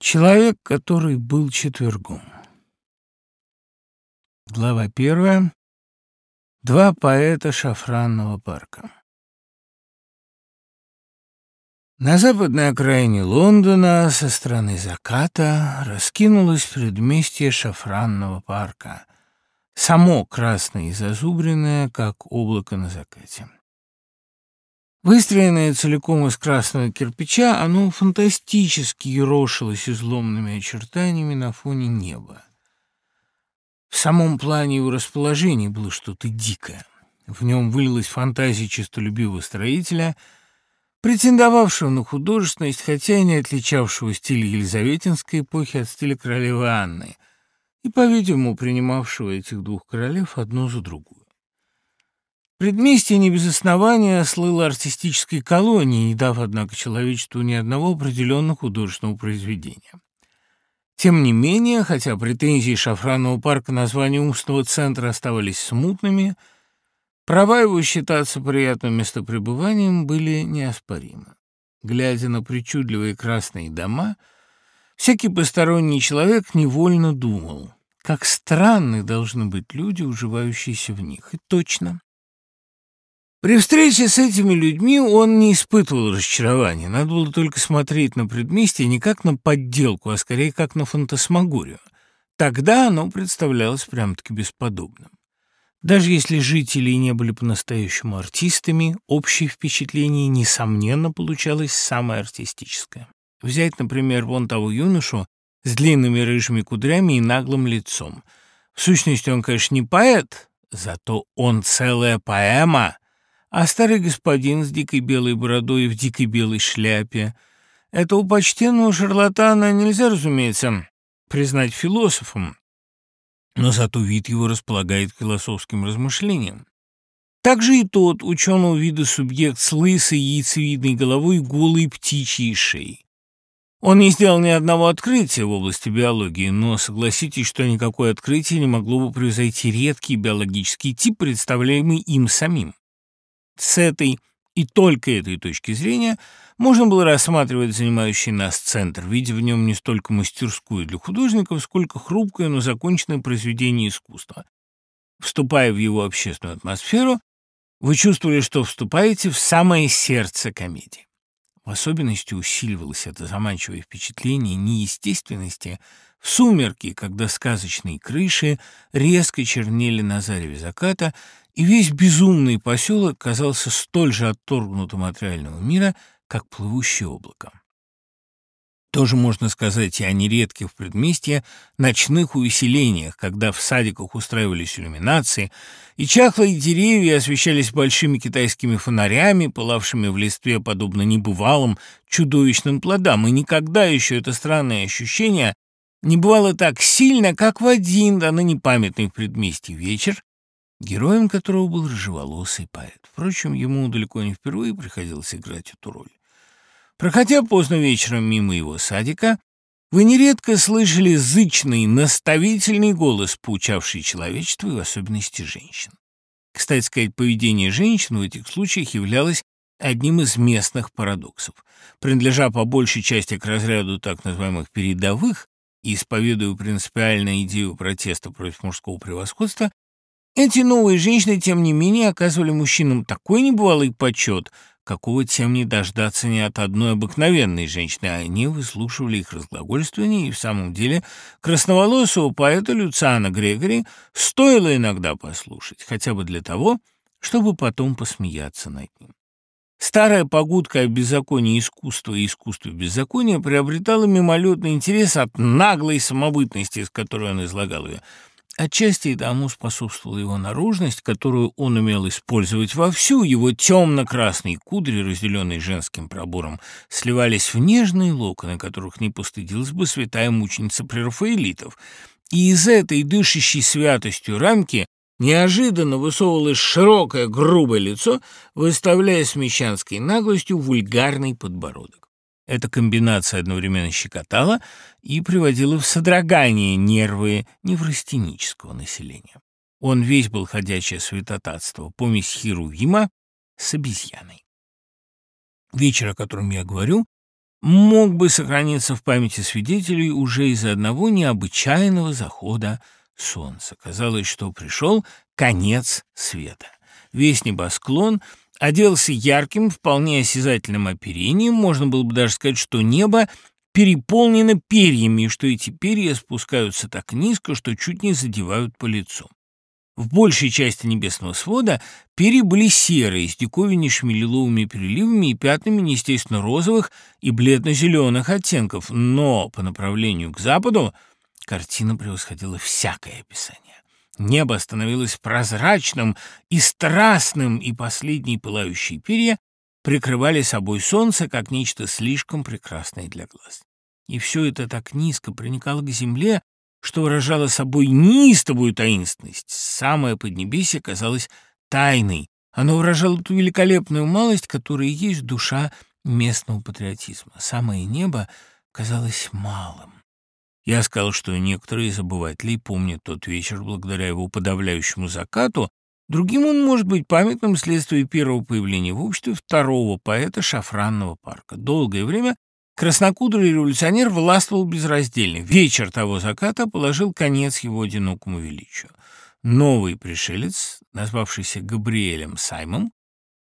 Человек, который был четвергом. Глава первая. Два поэта шафранного парка. На западной окраине Лондона со стороны заката раскинулось предместье шафранного парка, само красное и зазубренное, как облако на закате. Выстроенное целиком из красного кирпича, оно фантастически ерошилось изломными очертаниями на фоне неба. В самом плане его расположения было что-то дикое. В нем вылилась фантазия честолюбивого строителя, претендовавшего на художественность, хотя и не отличавшего стиль Елизаветинской эпохи от стиля королевы Анны, и, по-видимому, принимавшего этих двух королев одну за другую. Предместье не без основания слыло артистической колонией, не дав, однако, человечеству ни одного определенного художественного произведения. Тем не менее, хотя претензии Шафранного парка на звание умственного центра оставались смутными, права его считаться приятным местопребыванием были неоспоримы. Глядя на причудливые красные дома, всякий посторонний человек невольно думал, как странны должны быть люди, уживающиеся в них. И точно. При встрече с этими людьми он не испытывал разочарования. Надо было только смотреть на предместье не как на подделку, а скорее как на фантасмагорию. Тогда оно представлялось прям-таки бесподобным. Даже если жители не были по-настоящему артистами, общее впечатление, несомненно, получалось самое артистическое. Взять, например, вон того юношу с длинными рыжими кудрями и наглым лицом. В сущности, он, конечно, не поэт, зато он целая поэма, а старый господин с дикой белой бородой и в дикой белой шляпе. Этого почтенного шарлатана нельзя, разумеется, признать философом, но зато вид его располагает к философским размышлениям. Также и тот ученого вида субъект с лысой яйцевидной головой голой птичьей шеей. Он не сделал ни одного открытия в области биологии, но согласитесь, что никакое открытие не могло бы превзойти редкий биологический тип, представляемый им самим. С этой и только этой точки зрения можно было рассматривать занимающий нас центр, видя в нем не столько мастерскую для художников, сколько хрупкое, но законченное произведение искусства. Вступая в его общественную атмосферу, вы чувствовали, что вступаете в самое сердце комедии. В особенности усиливалось это заманчивое впечатление неестественности в сумерки, когда сказочные крыши резко чернели на зареве заката, и весь безумный поселок казался столь же отторгнутым от реального мира, как плывущее облако. Тоже можно сказать и о нередких в предместье ночных увеселениях, когда в садиках устраивались иллюминации, и чахлые деревья освещались большими китайскими фонарями, пылавшими в листве подобно небывалым чудовищным плодам, и никогда еще это странное ощущение не бывало так сильно, как в один до ныне памятный в предместье вечер, героем которого был рыжеволосый поэт. Впрочем, ему далеко не впервые приходилось играть эту роль. Проходя поздно вечером мимо его садика, вы нередко слышали зычный, наставительный голос, поучавший человечество и в особенности женщин. Кстати сказать, поведение женщин в этих случаях являлось одним из местных парадоксов. Принадлежа по большей части к разряду так называемых «передовых» исповедуя принципиальную идею протеста против мужского превосходства, эти новые женщины, тем не менее, оказывали мужчинам такой небывалый почет, какого тем не дождаться ни от одной обыкновенной женщины, а они выслушивали их разглагольствование, и в самом деле красноволосого поэта Люциана Грегори стоило иногда послушать, хотя бы для того, чтобы потом посмеяться над ним. Старая погудка о беззаконии искусства и искусстве беззакония приобретала мимолетный интерес от наглой самобытности, с которой он излагал ее – Отчасти тому способствовала его наружность, которую он умел использовать вовсю. Его темно-красные кудри, разделенные женским пробором, сливались в нежные локоны, которых не постыдилась бы святая мученица прерафаэлитов. И из этой дышащей святостью рамки неожиданно высовывалось широкое грубое лицо, выставляя с мещанской наглостью вульгарный подбородок. Эта комбинация одновременно щекотала и приводила в содрогание нервы неврастенического населения. Он весь был ходячее святотатство, помесь Херувима с обезьяной. Вечер, о котором я говорю, мог бы сохраниться в памяти свидетелей уже из-за одного необычайного захода солнца. Казалось, что пришел конец света. Весь небосклон оделся ярким, вполне осязательным оперением. Можно было бы даже сказать, что небо переполнено перьями, и что эти перья спускаются так низко, что чуть не задевают по лицу. В большей части небесного свода перья были серые, с диковиннейшими лиловыми переливами и пятнами неестественно розовых и бледно-зеленых оттенков, но по направлению к западу картина превосходила всякое описание. Небо становилось прозрачным и страстным, и последние пылающие перья прикрывали собой солнце, как нечто слишком прекрасное для глаз. И все это так низко проникало к земле, что выражало собой неистовую таинственность. Самое Поднебесье казалось тайной. Оно выражало ту великолепную малость, которая есть душа местного патриотизма. Самое небо казалось малым. Я сказал, что некоторые из обывателей помнят тот вечер благодаря его подавляющему закату, другим он может быть памятным вследствие первого появления в обществе второго поэта Шафранного парка. Долгое время краснокудрый революционер властвовал безраздельно. Вечер того заката положил конец его одинокому величию. Новый пришелец, назвавшийся Габриэлем Саймом,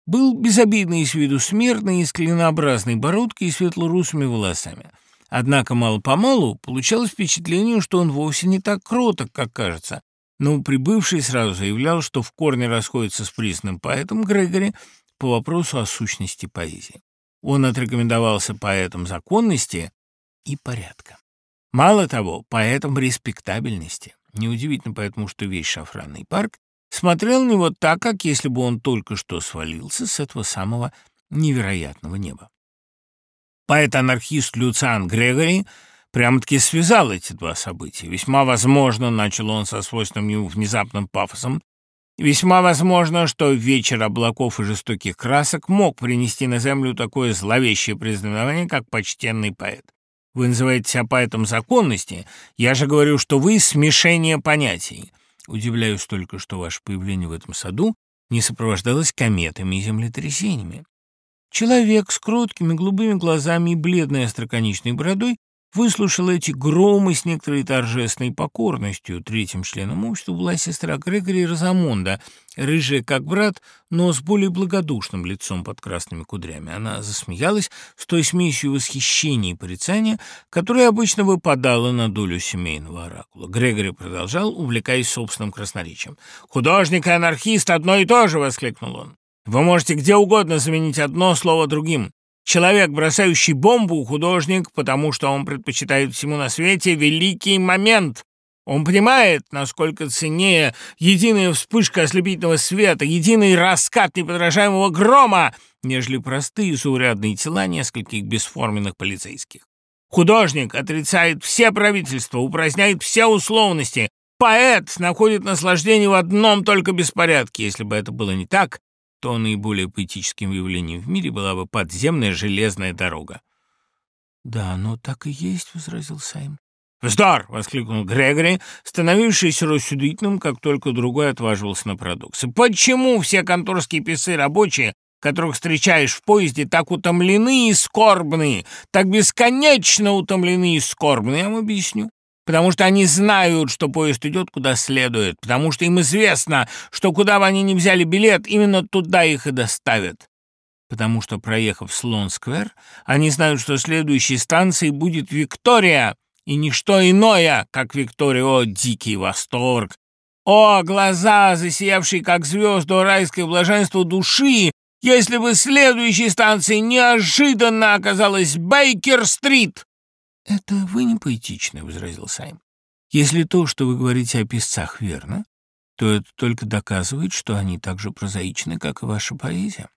был безобидный с виду смертный, с клинообразной бородкой и светло-русыми волосами – Однако мало-помалу получалось впечатление, что он вовсе не так кроток, как кажется. Но прибывший сразу заявлял, что в корне расходится с признанным поэтом Грегори по вопросу о сущности поэзии. Он отрекомендовался поэтом законности и порядка. Мало того, поэтом респектабельности. Неудивительно поэтому, что весь шафранный парк смотрел на него так, как если бы он только что свалился с этого самого невероятного неба. Поэт-анархист Люциан Грегори прямо-таки связал эти два события. Весьма возможно, начал он со свойственным ему внезапным пафосом, весьма возможно, что вечер облаков и жестоких красок мог принести на землю такое зловещее признаменование, как почтенный поэт. Вы называете себя поэтом законности, я же говорю, что вы смешение понятий. Удивляюсь только, что ваше появление в этом саду не сопровождалось кометами и землетрясениями. Человек с кроткими голубыми глазами и бледной остроконечной бородой выслушал эти громы с некоторой торжественной покорностью. Третьим членом общества была сестра Грегори Розамонда, рыжая как брат, но с более благодушным лицом под красными кудрями. Она засмеялась с той смесью восхищения и порицания, которая обычно выпадала на долю семейного оракула. Грегори продолжал, увлекаясь собственным красноречием. «Художник и анархист — одно и то же!» — воскликнул он. Вы можете где угодно заменить одно слово другим. Человек, бросающий бомбу, художник, потому что он предпочитает всему на свете великий момент. Он понимает, насколько ценнее единая вспышка ослепительного света, единый раскат неподражаемого грома, нежели простые заурядные тела нескольких бесформенных полицейских. Художник отрицает все правительства, упраздняет все условности. Поэт находит наслаждение в одном только беспорядке. Если бы это было не так, то наиболее поэтическим явлением в мире была бы подземная железная дорога. «Да, но так и есть», — возразил Сайм. «Вздор!» — воскликнул Грегори, становившийся рассудительным, как только другой отваживался на продукции. «Почему все конторские писы рабочие, которых встречаешь в поезде, так утомлены и скорбны, так бесконечно утомлены и скорбны? Я вам объясню потому что они знают, что поезд идет куда следует, потому что им известно, что куда бы они ни взяли билет, именно туда их и доставят. Потому что, проехав Слон-сквер, они знают, что следующей станцией будет Виктория, и ничто иное, как Виктория. О, дикий восторг! О, глаза, засиявшие, как звезды, о, райское блаженство души, если бы следующей станцией неожиданно оказалась Бейкер-стрит! «Это вы не поэтичны», — возразил Сайм. «Если то, что вы говорите о писцах, верно, то это только доказывает, что они так же прозаичны, как и ваша поэзия.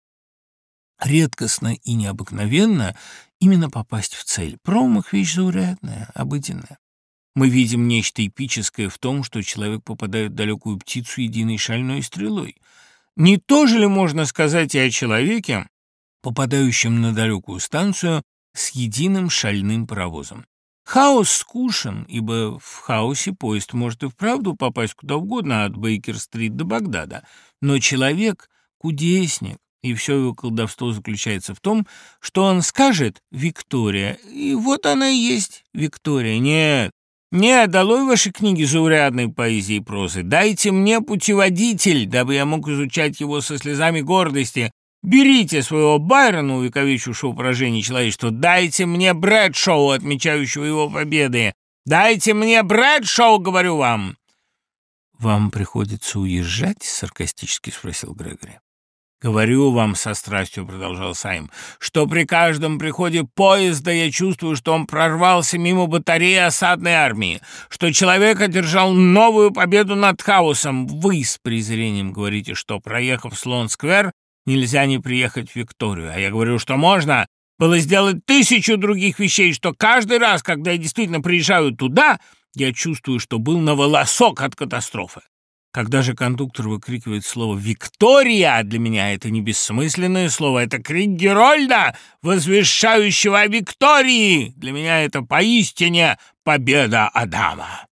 Редкостно и необыкновенно именно попасть в цель. Промах — вещь заурядная, обыденная. Мы видим нечто эпическое в том, что человек попадает в далекую птицу единой шальной стрелой. Не то же ли можно сказать и о человеке, попадающем на далекую станцию с единым шальным паровозом. Хаос скучен, ибо в хаосе поезд может и вправду попасть куда угодно, от Бейкер-стрит до Багдада. Но человек — кудесник, И все его колдовство заключается в том, что он скажет «Виктория», и вот она и есть Виктория. Нет, нет, долой ваши книги заурядной поэзии и прозы. Дайте мне путеводитель, дабы я мог изучать его со слезами гордости. Берите своего Байрона, увековечившего поражение человечества. Дайте мне Брэдшоу, отмечающего его победы. Дайте мне Брэдшоу, говорю вам. «Вам приходится уезжать?» — саркастически спросил Грегори. «Говорю вам со страстью», — продолжал Сайм, «что при каждом приходе поезда я чувствую, что он прорвался мимо батареи осадной армии, что человек одержал новую победу над хаосом. Вы с презрением говорите, что, проехав Слон-сквер, нельзя не приехать в Викторию, а я говорю, что можно было сделать тысячу других вещей, что каждый раз, когда я действительно приезжаю туда, я чувствую, что был на волосок от катастрофы. Когда же кондуктор выкрикивает слово «Виктория», для меня это не бессмысленное слово, это крик Герольда, возвещающего о Виктории. Для меня это поистине победа Адама.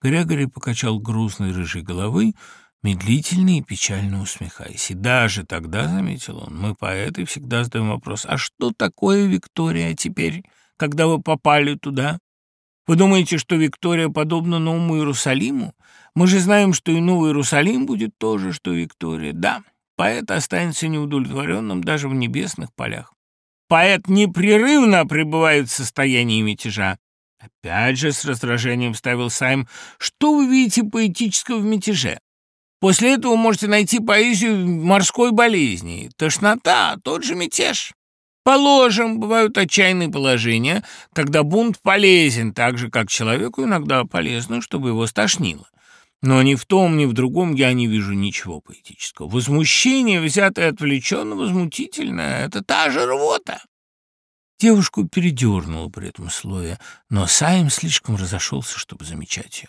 Грегори покачал грустной рыжей головой, медлительно и печально усмехаясь. И даже тогда, заметил он, мы, поэты, всегда задаем вопрос, а что такое Виктория теперь, когда вы попали туда? Вы думаете, что Виктория подобна Новому Иерусалиму? Мы же знаем, что и Новый Иерусалим будет то же, что Виктория. Да, поэт останется неудовлетворенным даже в небесных полях. Поэт непрерывно пребывает в состоянии мятежа. Опять же с раздражением вставил Сайм, что вы видите поэтического в мятеже? После этого можете найти поэзию морской болезни. Тошнота, тот же мятеж. Положим, бывают отчаянные положения, когда бунт полезен, так же, как человеку иногда полезно, чтобы его стошнило. Но ни в том, ни в другом я не вижу ничего поэтического. Возмущение, взятое отвлеченно, возмутительное — это та же рвота. Девушку передернуло при этом слове, но Сайм слишком разошелся, чтобы замечать ее.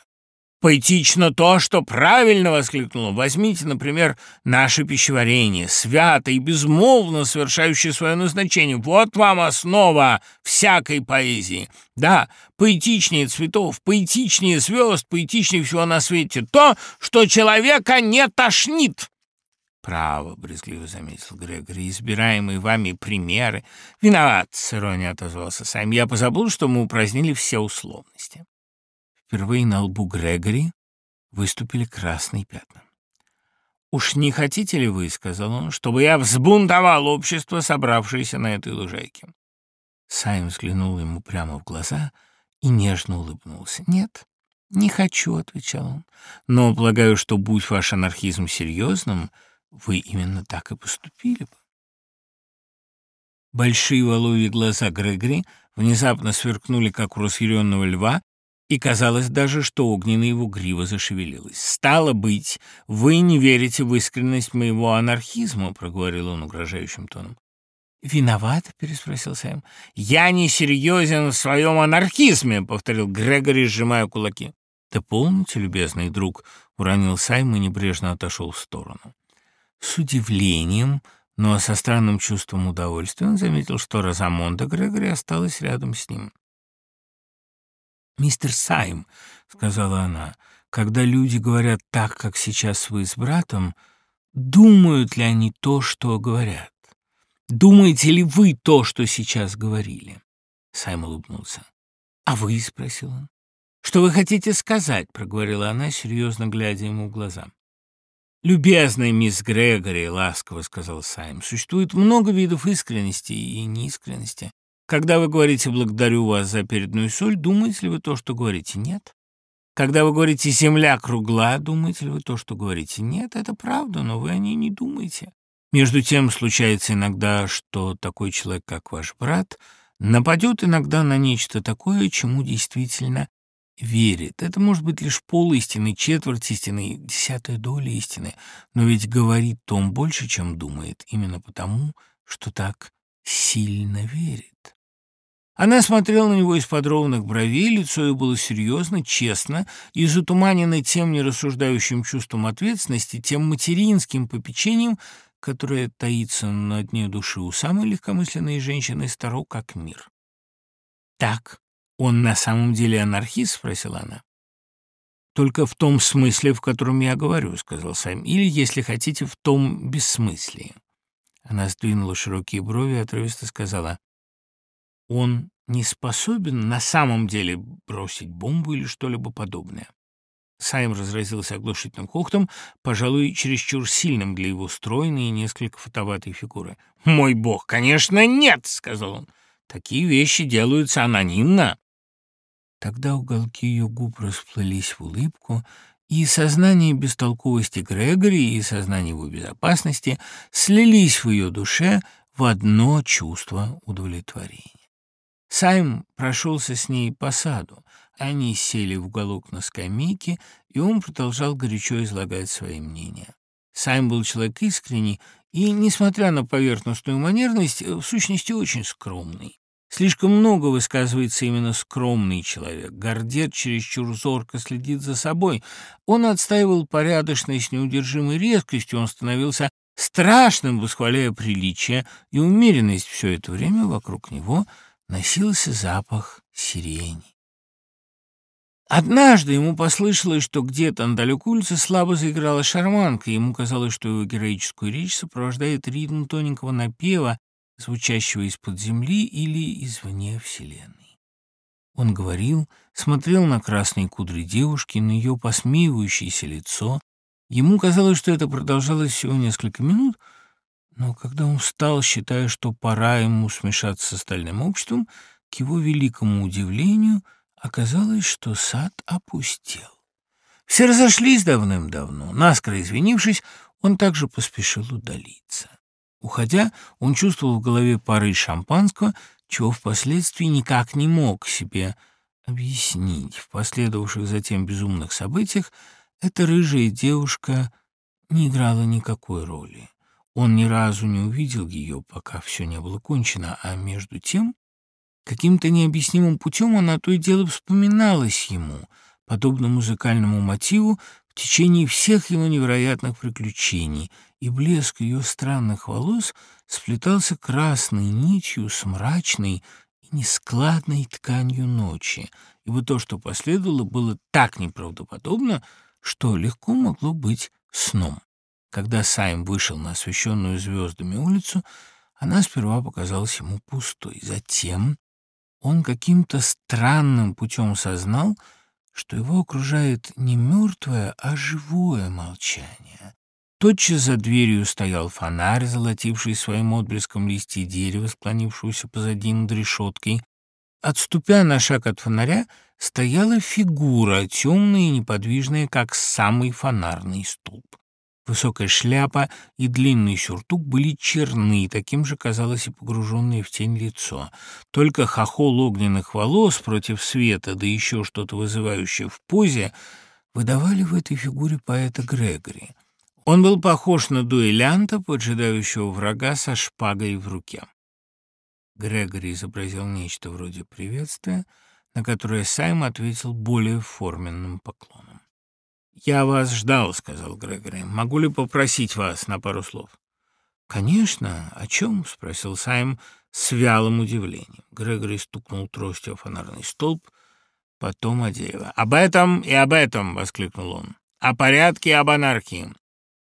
«Поэтично то, что правильно!» — воскликнула. «Возьмите, например, наше пищеварение, свято и безмолвно совершающее свое назначение. Вот вам основа всякой поэзии. Да, поэтичнее цветов, поэтичнее звезд, поэтичнее всего на свете то, что человека не тошнит». «Право», — брезгливо заметил Грегори, — «избираемые вами примеры». «Виноват», — с иронией отозвался Сайм. «Я позабыл, что мы упразднили все условности». Впервые на лбу Грегори выступили красные пятна. «Уж не хотите ли вы, — сказал он, — чтобы я взбунтовал общество, собравшееся на этой лужайке?» Сайм взглянул ему прямо в глаза и нежно улыбнулся. «Нет, не хочу», — отвечал он, — «но полагаю, что, будь ваш анархизм серьезным, вы именно так и поступили бы». Большие воловьи глаза Грегори внезапно сверкнули, как у разъяренного льва, и казалось даже, что огненная его грива зашевелилась. «Стало быть, вы не верите в искренность моего анархизма», — проговорил он угрожающим тоном. «Виноват?» — переспросил Сэм. «Я не серьезен в своем анархизме», — повторил Грегори, сжимая кулаки. «Да помните, любезный друг», — уронил Сайм и небрежно отошел в сторону. С удивлением, но со странным чувством удовольствия он заметил, что Розамонда Грегори осталась рядом с ним. «Мистер Сайм», — сказала она, — «когда люди говорят так, как сейчас вы с братом, думают ли они то, что говорят? Думаете ли вы то, что сейчас говорили?» Сайм улыбнулся. «А вы?» — спросил он. «Что вы хотите сказать?» — проговорила она, серьезно глядя ему в глаза. «Любезная мисс Грегори», — ласково сказал Сайм, — «существует много видов искренности и неискренности. Когда вы говорите «благодарю вас за передную соль», думаете ли вы то, что говорите «нет»? Когда вы говорите «земля кругла», думаете ли вы то, что говорите «нет»? Это правда, но вы о ней не думаете. Между тем, случается иногда, что такой человек, как ваш брат, нападет иногда на нечто такое, чему действительно верит. Это может быть лишь пол истины, четверть истины, десятая доля истины, но ведь говорит Том больше, чем думает, именно потому, что так сильно верит. Она смотрела на него из-под ровных бровей, лицо ее было серьезно, честно, и затуманено тем нерассуждающим чувством ответственности, тем материнским попечением, которое таится на дне души у самой легкомысленной женщины старо как мир. «Так, он на самом деле анархист?» — спросила она. «Только в том смысле, в котором я говорю», — сказал Сайм, «или, если хотите, в том бессмыслии». Она сдвинула широкие брови и отрывисто сказала, «Он не способен на самом деле бросить бомбу или что-либо подобное». Сайм разразился оглушительным хохотом, пожалуй, чересчур сильным для его стройной и несколько фотоватой фигуры. «Мой бог, конечно, нет!» — сказал он. «Такие вещи делаются анонимно». Тогда уголки ее губ расплылись в улыбку, и сознание бестолковости Грегори и сознание его безопасности слились в ее душе в одно чувство удовлетворения. Сайм прошелся с ней по саду. Они сели в уголок на скамейке, и он продолжал горячо излагать свои мнения. Сайм был человек искренний и, несмотря на поверхностную манерность, в сущности очень скромный. Слишком много высказывается именно скромный человек. Гордец чересчур зорко следит за собой. Он отстаивал порядочность неудержимой резкостью, он становился страшным, восхваляя приличие и умеренность. Все это время вокруг него носился запах сирени. Однажды ему послышалось, что где-то на далекой улице слабо заиграла шарманка, и ему казалось, что его героическую речь сопровождает ритм тоненького напева, звучащего из-под земли или извне Вселенной. Он говорил, смотрел на красные кудри девушки, на ее посмеивающееся лицо. Ему казалось, что это продолжалось всего несколько минут, но когда он встал, считая, что пора ему смешаться с остальным обществом, к его великому удивлению оказалось, что сад опустел. Все разошлись давным-давно. Наскоро извинившись, он также поспешил удалиться. Уходя, он чувствовал в голове пары шампанского, чего впоследствии никак не мог себе объяснить. В последовавших затем безумных событиях эта рыжая девушка не играла никакой роли. Он ни разу не увидел ее, пока все не было кончено, а между тем каким-то необъяснимым путем она то и дело вспоминалась ему, подобно музыкальному мотиву, в течение всех его невероятных приключений, и блеск ее странных волос сплетался красной нитью с мрачной и нескладной тканью ночи, ибо то, что последовало, было так неправдоподобно, что легко могло быть сном. Когда Сайм вышел на освещенную звездами улицу, она сперва показалась ему пустой. Затем он каким-то странным путем сознал, что его окружает не мертвое, а живое молчание. Тотчас за дверью стоял фонарь, золотивший своим отблеском листья дерева, склонившегося позади над решеткой. Отступя на шаг от фонаря, стояла фигура, темная и неподвижная, как самый фонарный столб. Высокая шляпа и длинный сюртук были черны, таким же казалось и погруженное в тень лицо. Только хохол огненных волос против света, да еще что-то вызывающее в позе, выдавали в этой фигуре поэта Грегори. Он был похож на дуэлянта, поджидающего врага со шпагой в руке. Грегори изобразил нечто вроде приветствия, на которое Сайм ответил более форменным поклоном. «Я вас ждал», — сказал Грегори. «Могу ли попросить вас на пару слов?» «Конечно. О чем?» — спросил Сайм с вялым удивлением. Грегори стукнул тростью о фонарный столб, потом о дерево. «Об этом и об этом!» — воскликнул он. «О порядке и об анархии.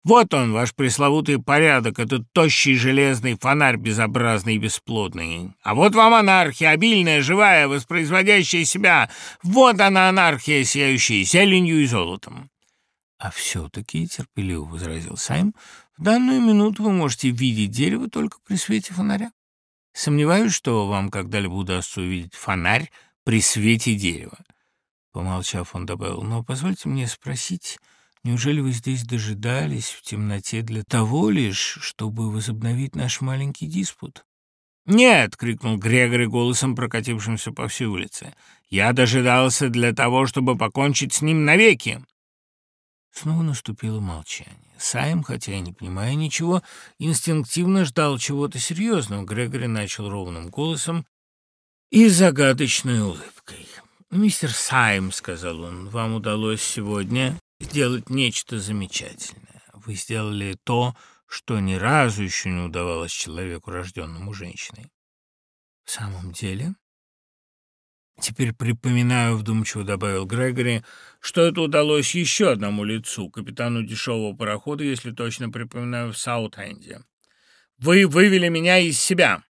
Вот он, ваш пресловутый порядок, этот тощий железный фонарь безобразный и бесплодный. А вот вам анархия, обильная, живая, воспроизводящая себя. Вот она анархия, сияющая зеленью и золотом. А все-таки, — терпеливо возразил Сайм, — в данную минуту вы можете видеть дерево только при свете фонаря. Сомневаюсь, что вам когда-либо удастся увидеть фонарь при свете дерева. Помолчав, он добавил, но позвольте мне спросить... Неужели вы здесь дожидались в темноте для того лишь, чтобы возобновить наш маленький диспут?» «Нет!» — крикнул Грегори голосом, прокатившимся по всей улице. «Я дожидался для того, чтобы покончить с ним навеки!» Снова наступило молчание. Сайм, хотя и не понимая ничего, инстинктивно ждал чего-то серьезного. Грегори начал ровным голосом и загадочной улыбкой. «Мистер Сайм», — сказал он, — «вам удалось сегодня сделать нечто замечательное. Вы сделали то, что ни разу еще не удавалось человеку, рожденному женщиной. В самом деле... Теперь припоминаю, вдумчиво добавил Грегори, что это удалось еще одному лицу, капитану дешевого парохода, если точно припоминаю, в Саутенде. Вы вывели меня из себя!»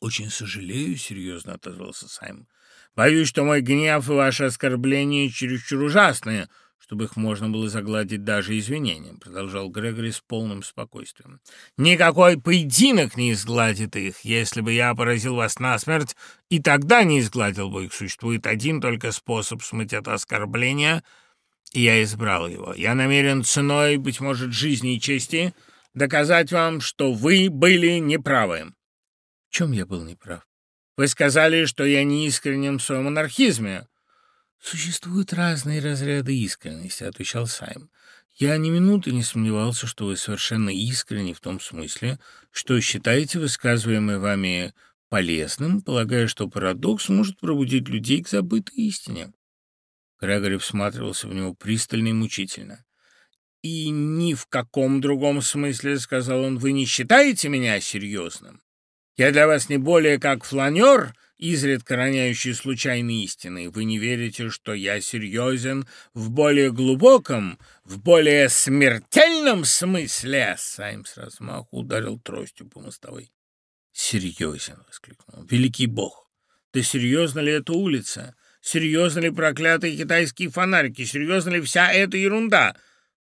«Очень сожалею», — серьезно отозвался Сайм. «Боюсь, что мой гнев и ваши оскорбления чересчур ужасные, чтобы их можно было загладить даже извинением», — продолжал Грегори с полным спокойствием. «Никакой поединок не изгладит их. Если бы я поразил вас насмерть, и тогда не изгладил бы их. Существует один только способ смыть это оскорбление, и я избрал его. Я намерен ценой, быть может, жизни и чести доказать вам, что вы были неправы». «В чем я был неправ?» «Вы сказали, что я не искренен в своем анархизме». «Существуют разные разряды искренности», — отвечал Сайм. «Я ни минуты не сомневался, что вы совершенно искренни в том смысле, что считаете высказываемое вами полезным, полагая, что парадокс может пробудить людей к забытой истине». Грегори всматривался в него пристально и мучительно. «И ни в каком другом смысле, — сказал он, — вы не считаете меня серьезным? Я для вас не более как фланер, изредка роняющий случайные истины. Вы не верите, что я серьезен в более глубоком, в более смертельном смысле?» Сайм с размаху ударил тростью по мостовой. «Серьезен!» — воскликнул. «Великий бог! Да серьезно ли эта улица? Серьезно ли проклятые китайские фонарики? Серьезно ли вся эта ерунда?»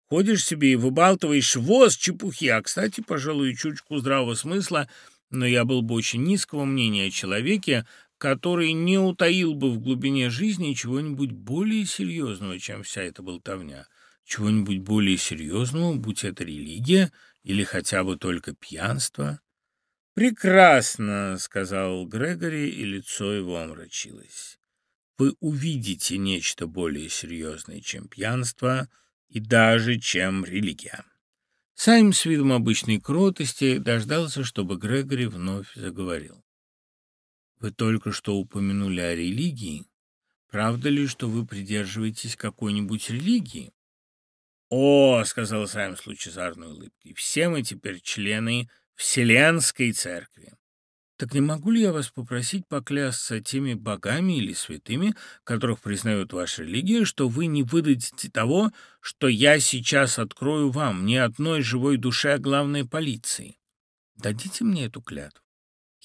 Ходишь себе и выбалтываешь воз чепухи, а, кстати, пожалуй, чучку здравого смысла, но я был бы очень низкого мнения о человеке, который не утаил бы в глубине жизни чего-нибудь более серьезного, чем вся эта болтовня, чего-нибудь более серьезного, будь это религия или хотя бы только пьянство. «Прекрасно», — сказал Грегори, и лицо его омрачилось. «Вы увидите нечто более серьезное, чем пьянство и даже чем религия». Сайм с видом обычной кротости дождался, чтобы Грегори вновь заговорил. Вы только что упомянули о религии. Правда ли, что вы придерживаетесь какой-нибудь религии? «О, — сказал Сайм с лучезарной улыбкой, — все мы теперь члены Вселенской Церкви. Так не могу ли я вас попросить поклясться теми богами или святыми, которых признает ваша религия, что вы не выдадите того, что я сейчас открою вам, ни одной живой душе, а главной полиции? Дадите мне эту клятву.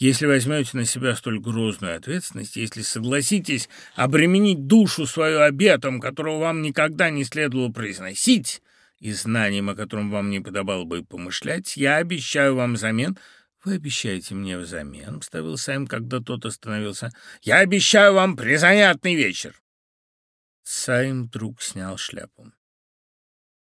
Если возьмете на себя столь грозную ответственность, если согласитесь обременить душу свою обетом, которого вам никогда не следовало произносить, и знанием, о котором вам не подобало бы помышлять, я обещаю вам взамен... «Вы обещаете мне взамен?» — вставил Сайм, когда тот остановился. «Я обещаю вам призанятный вечер!» Сайм вдруг снял шляпу.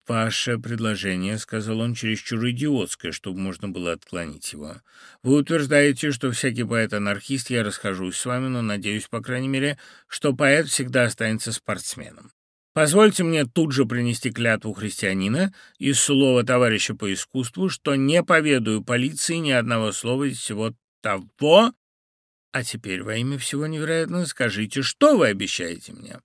«Ваше предложение, — сказал он, — чересчур идиотское, чтобы можно было отклонить его. Вы утверждаете, что всякий поэт-анархист, я расхожусь с вами, но надеюсь, по крайней мере, что поэт всегда останется спортсменом. Позвольте мне тут же принести клятву христианина из слова товарища по искусству, что не поведаю полиции ни одного слова из всего того. А теперь во имя всего невероятного скажите, что вы обещаете мне?»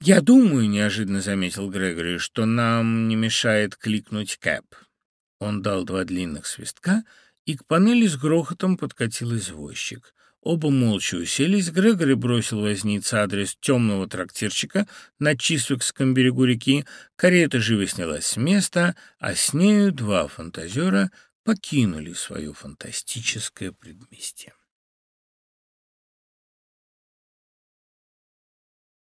«Я думаю», — неожиданно заметил Грегори, «что нам не мешает кликнуть Кэп». Он дал два длинных свистка, и к панели с грохотом подкатил извозчик. Оба молча уселись. Грегори бросил вознице адрес темного трактирчика на Чисвикском берегу реки. Карета живо снялась с места, а с нею два фантазера покинули свое фантастическое предместье.